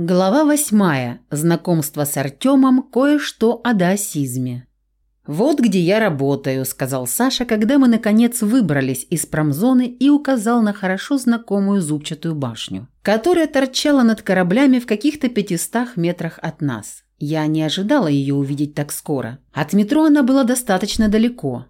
Глава восьмая. Знакомство с Артемом. Кое-что о даосизме. «Вот где я работаю», – сказал Саша, когда мы, наконец, выбрались из промзоны и указал на хорошо знакомую зубчатую башню, которая торчала над кораблями в каких-то пятистах метрах от нас. Я не ожидала ее увидеть так скоро. От метро она была достаточно далеко.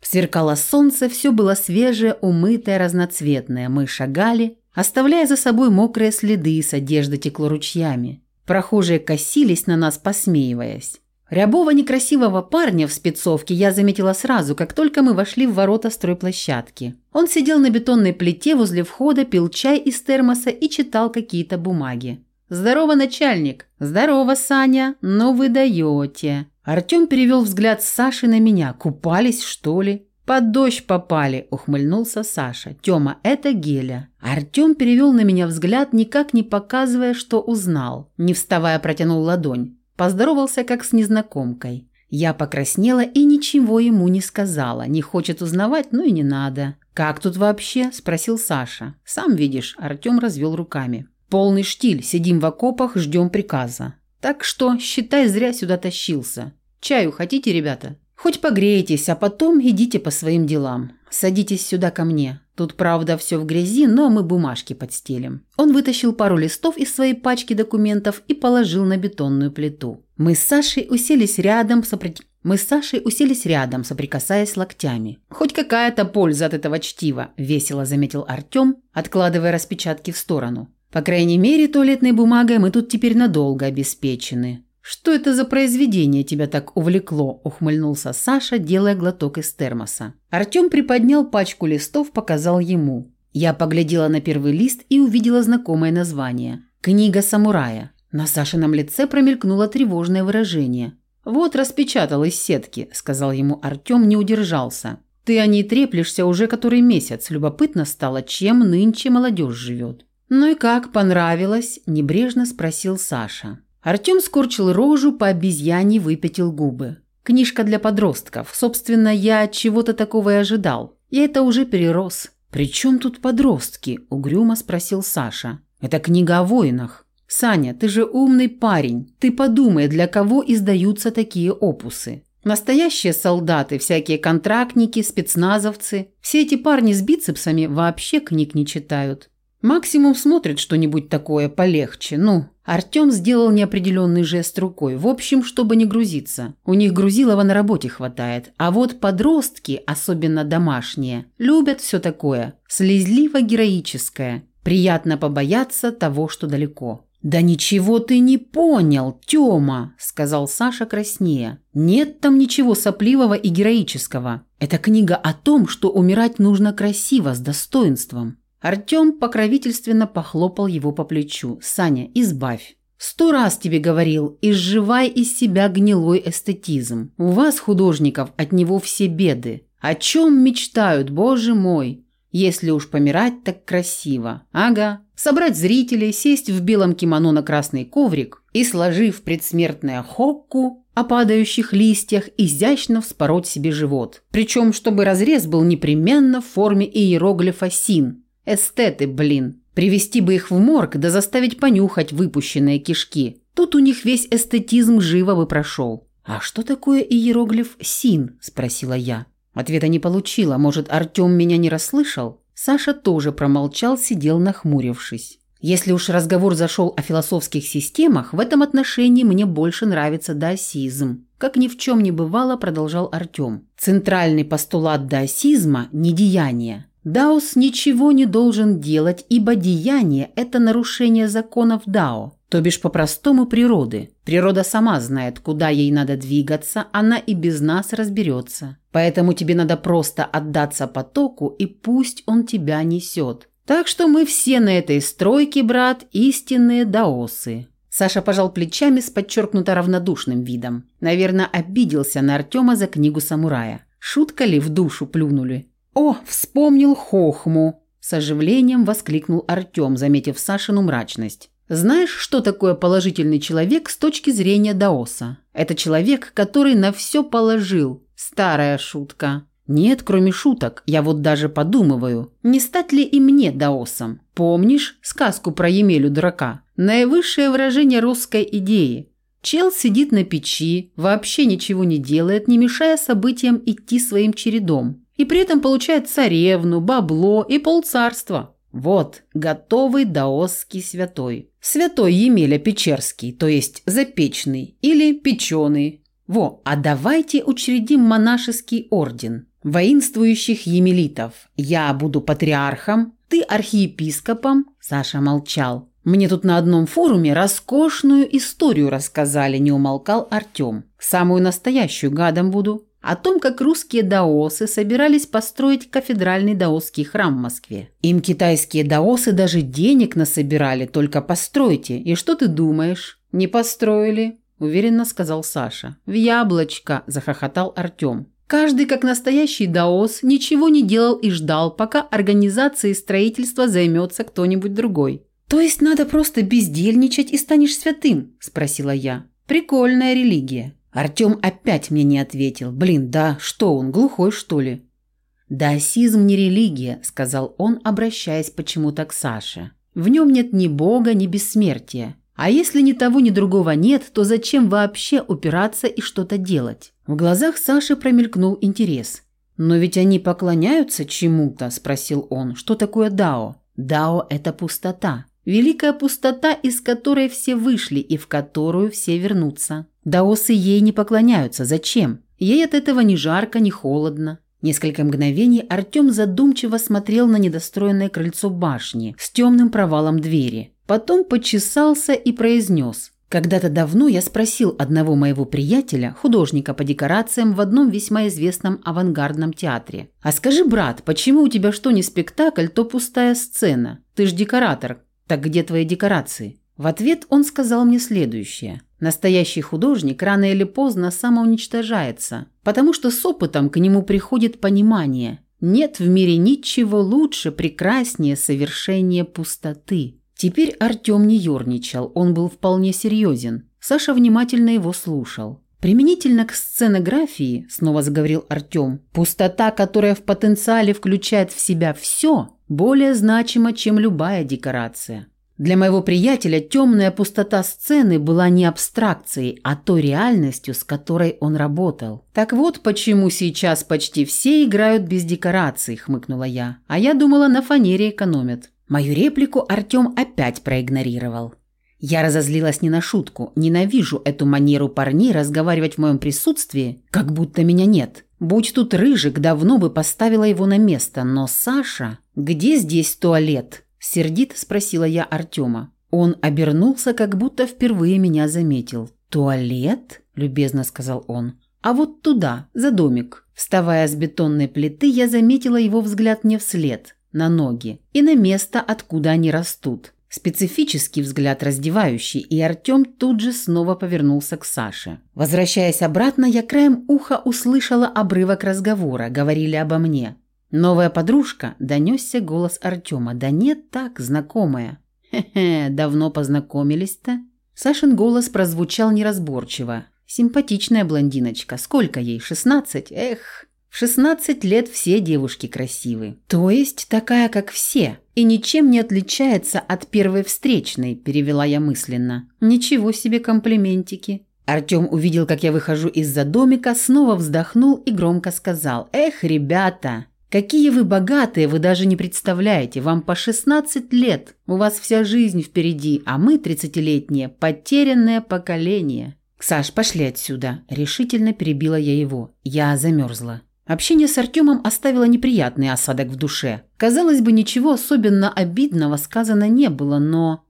Сверкало солнце, все было свежее, умытое, разноцветное. Мы шагали, оставляя за собой мокрые следы, с одежды текло ручьями. Прохожие косились на нас, посмеиваясь. Рябого некрасивого парня в спецовке я заметила сразу, как только мы вошли в ворота стройплощадки. Он сидел на бетонной плите возле входа, пил чай из термоса и читал какие-то бумаги. «Здорово, начальник!» «Здорово, Саня! Ну вы даете!» Артем перевел взгляд Саши на меня. «Купались, что ли?» «Под дождь попали», – ухмыльнулся Саша. «Тёма, это Геля». Артём перевел на меня взгляд, никак не показывая, что узнал. Не вставая, протянул ладонь. Поздоровался, как с незнакомкой. Я покраснела и ничего ему не сказала. Не хочет узнавать, ну и не надо. «Как тут вообще?» – спросил Саша. «Сам видишь», – Артём развел руками. «Полный штиль, сидим в окопах, ждем приказа. Так что, считай, зря сюда тащился. Чаю хотите, ребята?» Хоть погреетесь, а потом идите по своим делам. Садитесь сюда ко мне. Тут, правда, все в грязи, но мы бумажки подстелим». Он вытащил пару листов из своей пачки документов и положил на бетонную плиту. Мы с Сашей уселись рядом, сопро... Мы с Сашей уселись рядом, соприкасаясь локтями. «Хоть какая-то польза от этого чтива», – весело заметил Артем, откладывая распечатки в сторону. «По крайней мере, туалетной бумагой мы тут теперь надолго обеспечены. «Что это за произведение тебя так увлекло?» – ухмыльнулся Саша, делая глоток из термоса. Артем приподнял пачку листов, показал ему. Я поглядела на первый лист и увидела знакомое название – «Книга самурая». На Сашином лице промелькнуло тревожное выражение. «Вот распечатал из сетки», – сказал ему Артем, не удержался. «Ты о ней треплешься уже который месяц. Любопытно стало, чем нынче молодежь живет». «Ну и как, понравилось?» – небрежно спросил Саша. Артем скорчил рожу, по обезьяне выпятил губы. Книжка для подростков. Собственно, я чего-то такого и ожидал. Я это уже перерос. «При чем тут подростки?» – угрюмо спросил Саша. «Это книга о воинах. Саня, ты же умный парень. Ты подумай, для кого издаются такие опусы. Настоящие солдаты, всякие контрактники, спецназовцы. Все эти парни с бицепсами вообще книг не читают. Максимум смотрят что-нибудь такое полегче. Ну, Артем сделал неопределенный жест рукой. В общем, чтобы не грузиться. У них грузилова на работе хватает. А вот подростки, особенно домашние, любят все такое. Слезливо-героическое. Приятно побояться того, что далеко. «Да ничего ты не понял, Тёма», – сказал Саша краснее. «Нет там ничего сопливого и героического. Это книга о том, что умирать нужно красиво, с достоинством. Артем покровительственно похлопал его по плечу. «Саня, избавь. Сто раз тебе говорил, изживай из себя гнилой эстетизм. У вас, художников, от него все беды. О чем мечтают, боже мой? Если уж помирать, так красиво. Ага. Собрать зрителей, сесть в белом кимоно на красный коврик и, сложив предсмертное хокку о падающих листьях, изящно вспороть себе живот. Причем, чтобы разрез был непременно в форме иероглифа «син», Эстеты, блин. Привести бы их в морг, да заставить понюхать выпущенные кишки. Тут у них весь эстетизм живо бы прошел. «А что такое иероглиф «син»?» – спросила я. Ответа не получила. Может, Артем меня не расслышал? Саша тоже промолчал, сидел нахмурившись. Если уж разговор зашел о философских системах, в этом отношении мне больше нравится даосизм. Как ни в чем не бывало, продолжал Артем. Центральный постулат даосизма – недеяние. Даос ничего не должен делать, ибо деяние – это нарушение законов Дао, то бишь по-простому природы. Природа сама знает, куда ей надо двигаться, она и без нас разберется. Поэтому тебе надо просто отдаться потоку, и пусть он тебя несет. Так что мы все на этой стройке, брат, истинные даосы. Саша пожал плечами с подчеркнуто равнодушным видом. Наверное, обиделся на Артема за книгу самурая. Шутка ли в душу плюнули? «О, вспомнил Хохму!» – с оживлением воскликнул Артем, заметив Сашину мрачность. «Знаешь, что такое положительный человек с точки зрения Даоса? Это человек, который на все положил. Старая шутка». «Нет, кроме шуток, я вот даже подумываю, не стать ли и мне даосом? Помнишь сказку про Емелю дурака? Наивысшее выражение русской идеи. Чел сидит на печи, вообще ничего не делает, не мешая событиям идти своим чередом. И при этом получает царевну, бабло и полцарства. Вот, готовый даосский святой. Святой Емеля Печерский, то есть запечный или печеный. Во, а давайте учредим монашеский орден воинствующих емелитов. Я буду патриархом, ты архиепископом. Саша молчал. Мне тут на одном форуме роскошную историю рассказали, не умолкал Артем. Самую настоящую гадом буду. О том, как русские даосы собирались построить кафедральный даосский храм в Москве. Им китайские даосы даже денег насобирали, только постройте. И что ты думаешь? Не построили, уверенно сказал Саша. В яблочко, захохотал Артем. Каждый, как настоящий даос, ничего не делал и ждал, пока организацией строительства займется кто-нибудь другой. «То есть надо просто бездельничать и станешь святым?» – спросила я. «Прикольная религия». Артем опять мне не ответил. «Блин, да что он, глухой что ли?» «Даосизм не религия», – сказал он, обращаясь почему-то к Саше. «В нем нет ни бога, ни бессмертия. А если ни того, ни другого нет, то зачем вообще упираться и что-то делать?» В глазах Саши промелькнул интерес. «Но ведь они поклоняются чему-то?» – спросил он. «Что такое Дао?» «Дао – это пустота. Великая пустота, из которой все вышли и в которую все вернутся. Даосы ей не поклоняются. Зачем? Ей от этого ни жарко, ни холодно. Несколько мгновений Артем задумчиво смотрел на недостроенное крыльцо башни с темным провалом двери. Потом почесался и произнес – когда-то давно я спросил одного моего приятеля, художника по декорациям в одном весьма известном авангардном театре. «А скажи, брат, почему у тебя что не спектакль, то пустая сцена? Ты ж декоратор. Так где твои декорации?» В ответ он сказал мне следующее. Настоящий художник рано или поздно самоуничтожается, потому что с опытом к нему приходит понимание. Нет в мире ничего лучше, прекраснее совершения пустоты. Теперь Артем не ерничал, он был вполне серьезен. Саша внимательно его слушал. «Применительно к сценографии», – снова заговорил Артем, – «пустота, которая в потенциале включает в себя все, более значима, чем любая декорация. Для моего приятеля темная пустота сцены была не абстракцией, а той реальностью, с которой он работал. «Так вот, почему сейчас почти все играют без декораций», – хмыкнула я. «А я думала, на фанере экономят». Мою реплику Артем опять проигнорировал. Я разозлилась не на шутку. Ненавижу эту манеру парней разговаривать в моем присутствии, как будто меня нет. Будь тут Рыжик, давно бы поставила его на место. Но Саша... «Где здесь туалет?» – сердито спросила я Артема. Он обернулся, как будто впервые меня заметил. «Туалет?» – любезно сказал он. «А вот туда, за домик». Вставая с бетонной плиты, я заметила его взгляд не вслед – на ноги и на место, откуда они растут. Специфический взгляд раздевающий, и Артем тут же снова повернулся к Саше. Возвращаясь обратно, я краем уха услышала обрывок разговора, говорили обо мне. «Новая подружка?» – донесся голос Артема. «Да нет так, знакомая». «Хе-хе, давно познакомились-то?» Сашин голос прозвучал неразборчиво. «Симпатичная блондиночка. Сколько ей? Шестнадцать? Эх!» В 16 лет все девушки красивы. То есть такая, как все. И ничем не отличается от первой встречной, перевела я мысленно. Ничего себе комплиментики. Артем увидел, как я выхожу из-за домика, снова вздохнул и громко сказал. «Эх, ребята, какие вы богатые, вы даже не представляете. Вам по 16 лет, у вас вся жизнь впереди, а мы, 30-летние, потерянное поколение». «Саш, пошли отсюда», – решительно перебила я его. Я замерзла. Общение с Артемом оставило неприятный осадок в душе. Казалось бы, ничего особенно обидного сказано не было, но...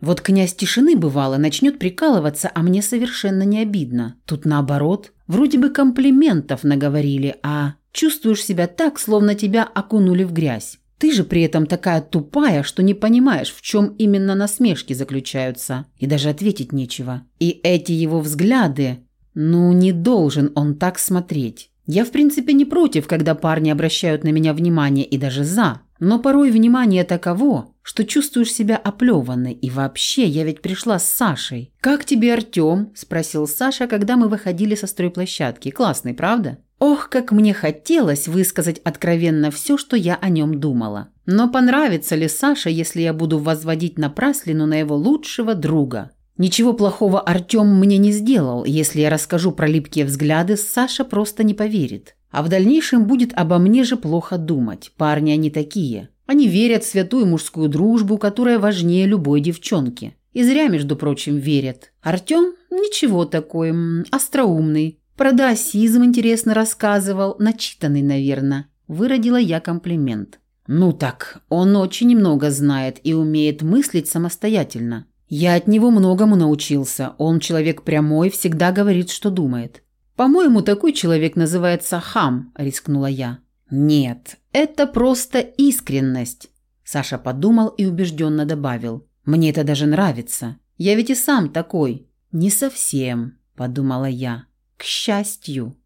Вот князь тишины бывало, начнет прикалываться, а мне совершенно не обидно. Тут наоборот, вроде бы комплиментов наговорили, а чувствуешь себя так, словно тебя окунули в грязь. Ты же при этом такая тупая, что не понимаешь, в чем именно насмешки заключаются. И даже ответить нечего. И эти его взгляды... Ну, не должен он так смотреть. Я в принципе не против, когда парни обращают на меня внимание и даже за. Но порой внимание таково, что чувствуешь себя оплеванной. И вообще, я ведь пришла с Сашей. «Как тебе Артем?» – спросил Саша, когда мы выходили со стройплощадки. «Классный, правда?» Ох, как мне хотелось высказать откровенно все, что я о нем думала. Но понравится ли Саше, если я буду возводить напраслину на его лучшего друга? Ничего плохого Артем мне не сделал. Если я расскажу про липкие взгляды, Саша просто не поверит. А в дальнейшем будет обо мне же плохо думать. Парни они такие. Они верят в святую мужскую дружбу, которая важнее любой девчонки. И зря, между прочим, верят. Артем ничего такой, остроумный. Про даосизм интересно рассказывал, начитанный, наверное. Выродила я комплимент. Ну так, он очень много знает и умеет мыслить самостоятельно. Я от него многому научился. Он человек прямой, всегда говорит, что думает. По-моему, такой человек называется хам, рискнула я. Нет, это просто искренность. Саша подумал и убежденно добавил. Мне это даже нравится. Я ведь и сам такой. Не совсем, подумала я. К счастью.